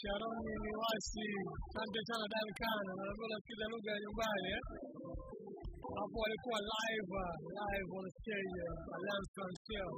Sharoni ni wasi. Asante sana Duncan, naambia unasikiza lugha ya nyumbani eh? Hapo walikuwa live live on stage Alliance Council.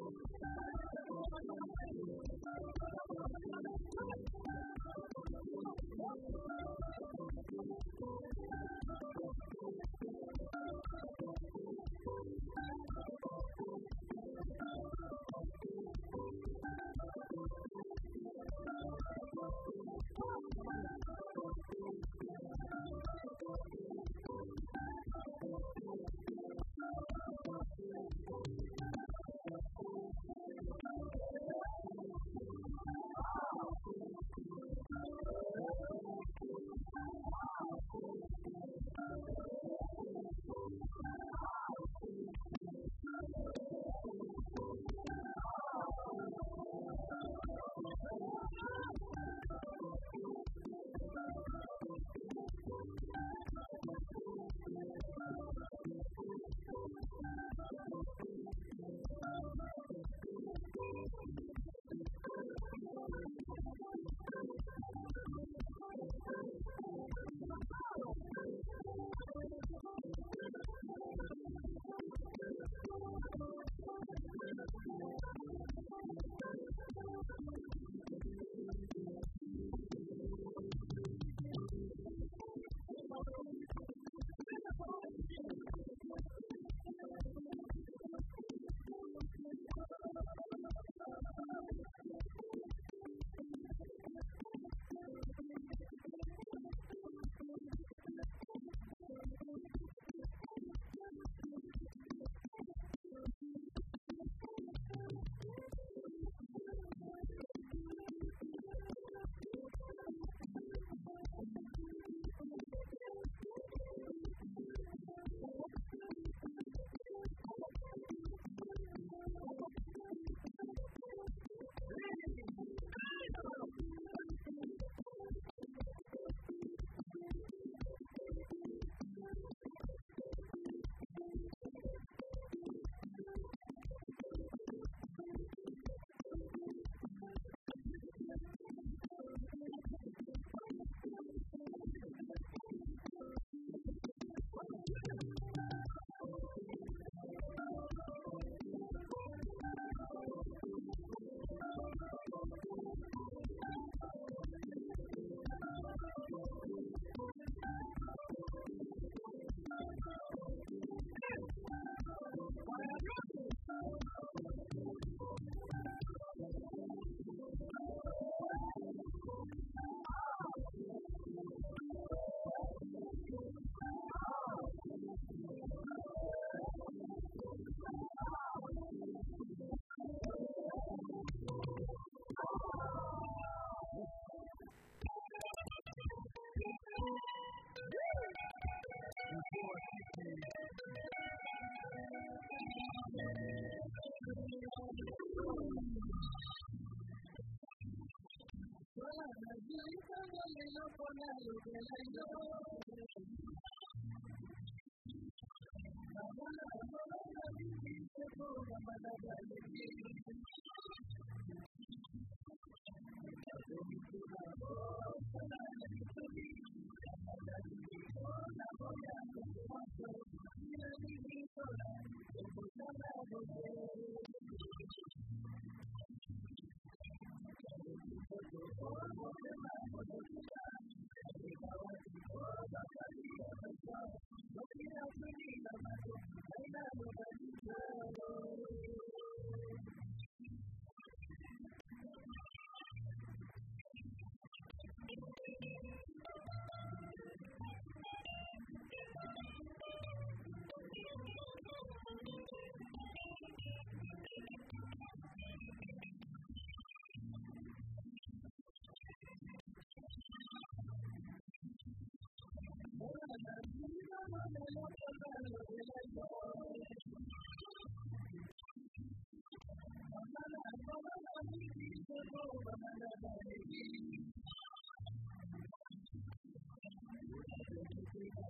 we have.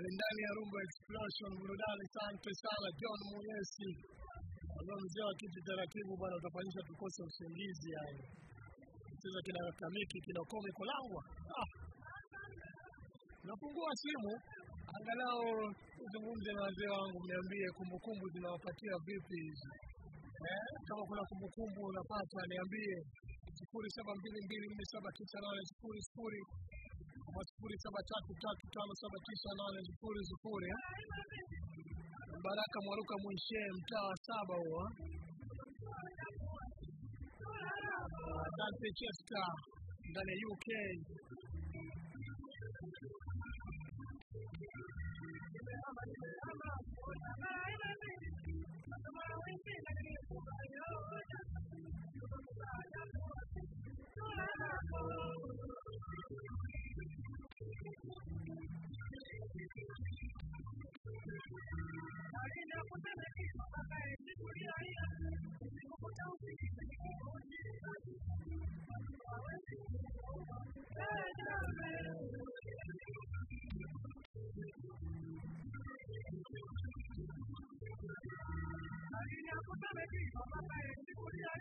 ndani ya Rumba Explosion, burudani. sante sana John Muyesi, ambao mzee wa kiti taratibu bwana, utafanyisha tukose usingizi. Yani cheza kina kamiki kina komi kolangwa ah. Napungua simu angalau uzungumze na wazee wangu, niambie kumbukumbu zinawapatia vipi hizi eh? Kama kuna kumbukumbu unapata niambie, sifuri saba mbili mbili nne saba tisa nane sifuri sifuri kwa sifuri saba tatu tatu tano saba tisa nane sifuri sifuri. Eh? Baraka Mwaruka Mwinshe, mtaa wa saba huo. Eh? Asante Chester ndani ya UK. Cristo. Papai, eu te conheço.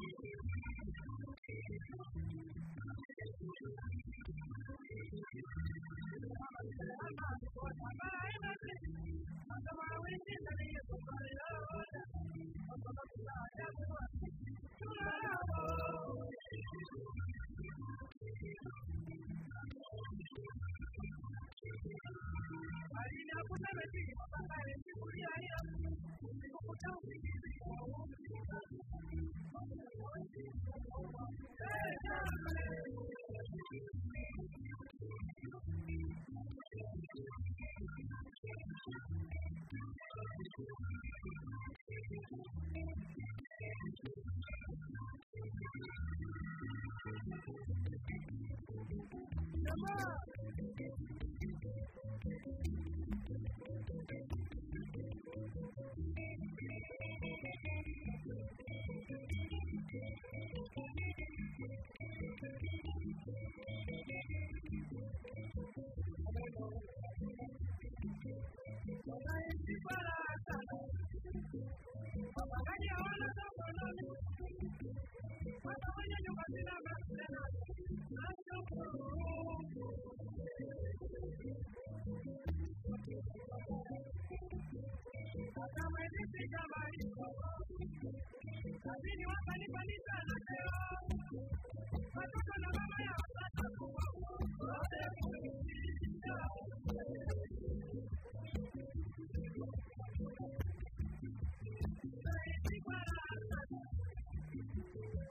here. Come on.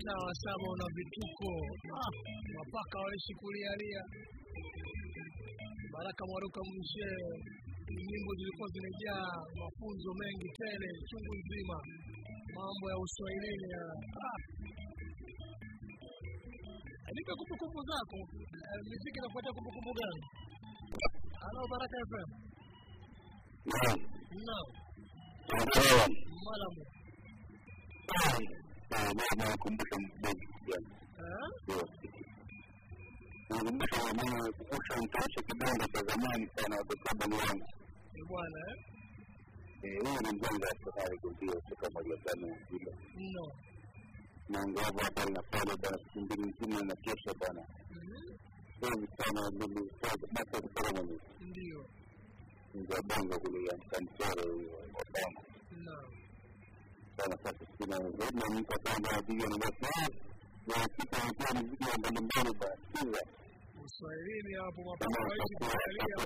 mtaa wa saba una vituko. Ah, mapaka waishi kulialia. Baraka Mwaruka Mshee, nyimbo zilikuwa zimejaa mafunzo mengi tele chungu nzima, mambo ya uswahilini ya ah. Nipe kumbukumbu zako. Eh, Muziki inafuata kumbukumbu gani? Halo Baraka FM. Naam, Malamu. Nakumbusha mfugaji kijana nakumbusha nakumbusha mtaisha kibanda cha zamani sana wangu Ni bwana eh? huyu ni mjanga wa safari kumbia kutoka moja tano ngavu hapa na bana, siku mbili nzima na bana, Mhm. sana basi ceremony Ndio. ya kule ya mtamsoro hiyo Obama Naam. Sana. Sasa sina zaidi na mtu akaenda anapiga na basi na kitu anakuwa mziki wa mbalimbali basi Uswahilini hapo mapaka waishi kuangalia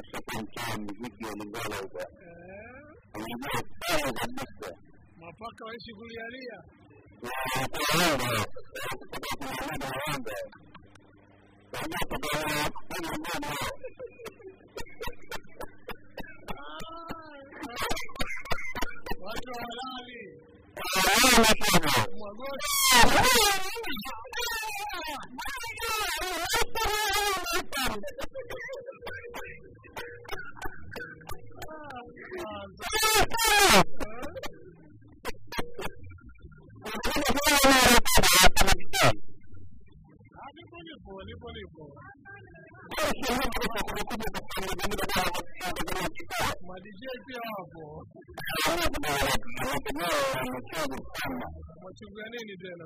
ashakuwa mtaa mziki wa Lingala huko Eh, anajua sana kabisa. Mapaka waishi kulialia. Watu halali. Pole pole pole. Nipo nipo. Ma DJ pia wapo. Wachunga nini tena?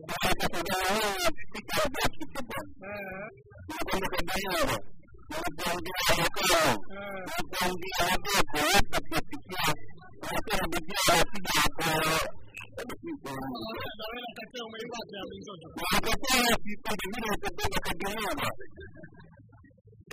Umeipata. Ah,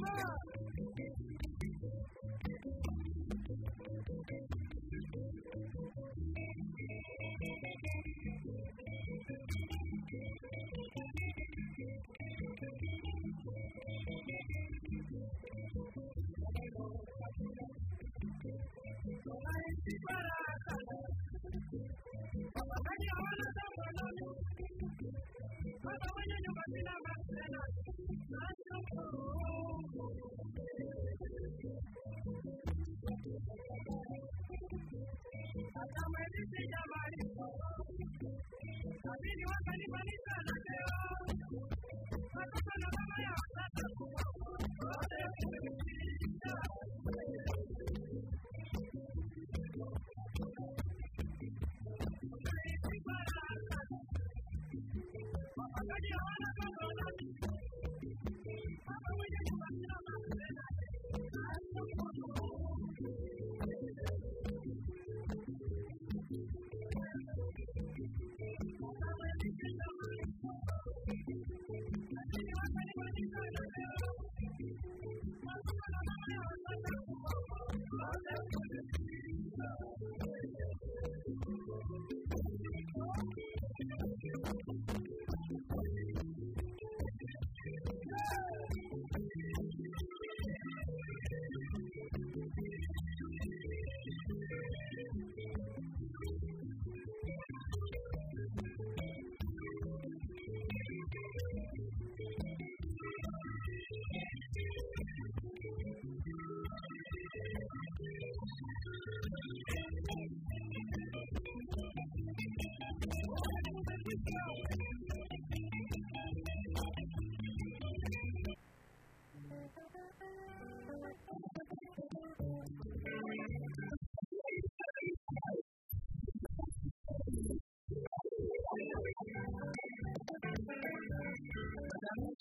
Come on!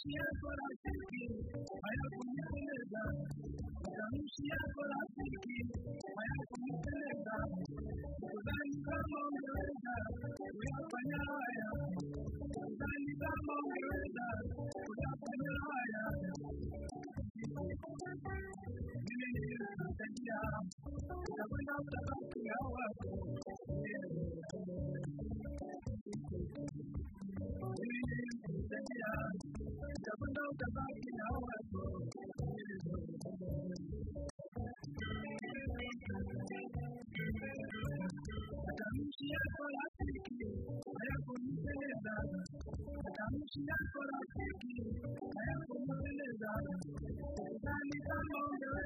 here's what I thank you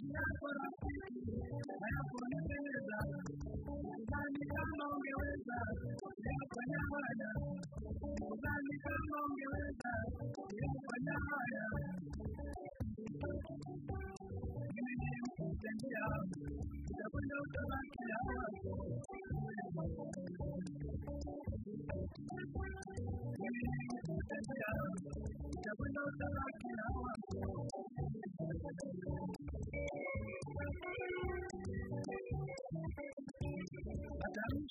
Yeah.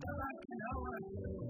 that I can help us.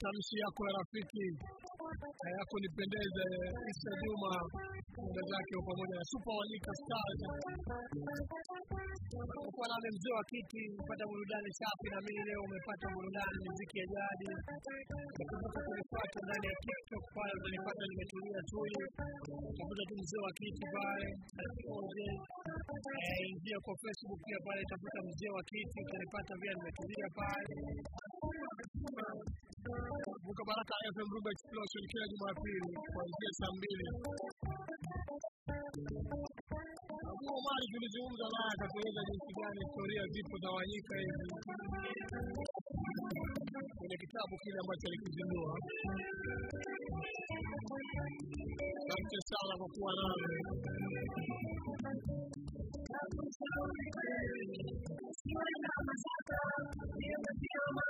matamshi yako ya rafiki yako nipendeze Isa Juma ndugu zake pamoja na Super Wanyika Stars. Kwa nami mzee wa kiti mpata burudani safi na mimi leo umepata burudani muziki ya jadi. Ndani ya TikTok pale utanipata nimetulia tu utakuta tu mzee wa kiti pale Eh, ingia kwa Facebook pia pale utakuta mzee wa kiti utanipata pia nimetulia pale Vuka Baraka FM Rumba Explosion kila Jumapili kuanzia saa mbili. Abu Omari tulizungumza naye akatueleza jinsi gani historia zipo tawanyika hivi kwenye kitabu kile ambacho alikizindua. Asante sana kwa kuwa nami. Thank you.